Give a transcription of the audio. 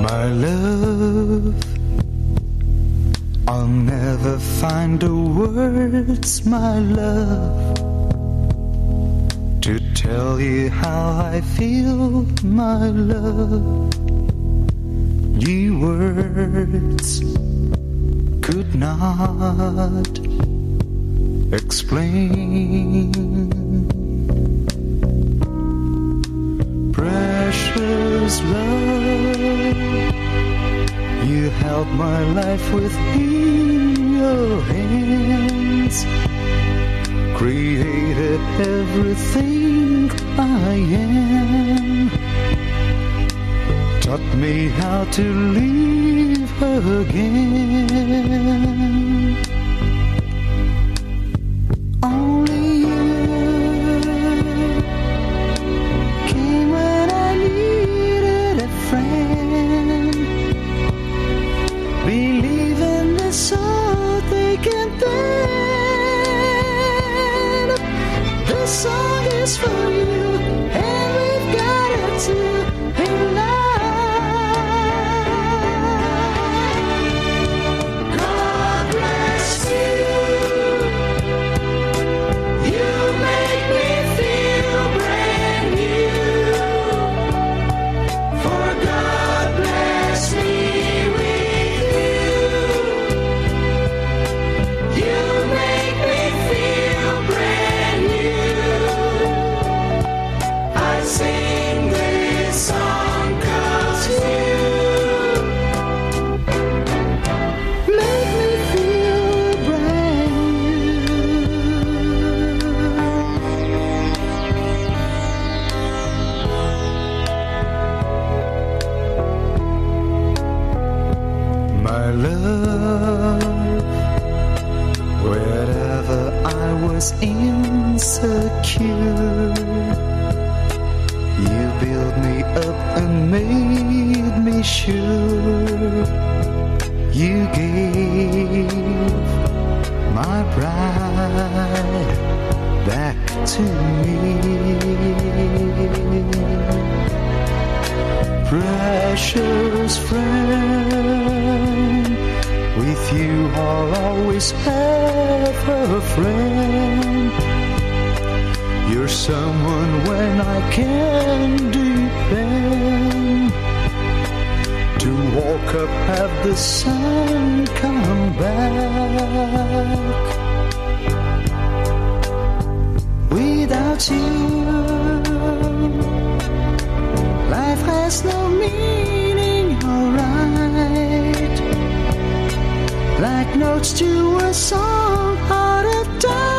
love. I'll never find the words, my love, to tell you how I feel, my love. You words could not explain. Precious love, held my life within your hands, created everything I am, taught me how to live again. Song for you, and we've got it too My love, wherever I was insecure, you built me up and made me sure. You gave my pride back to me. Precious friend, with you I'll always have a friend. You're someone when I can depend to walk up, have the sun come back. Without you, There's no meaning, alright. Like notes to a song, heart attack.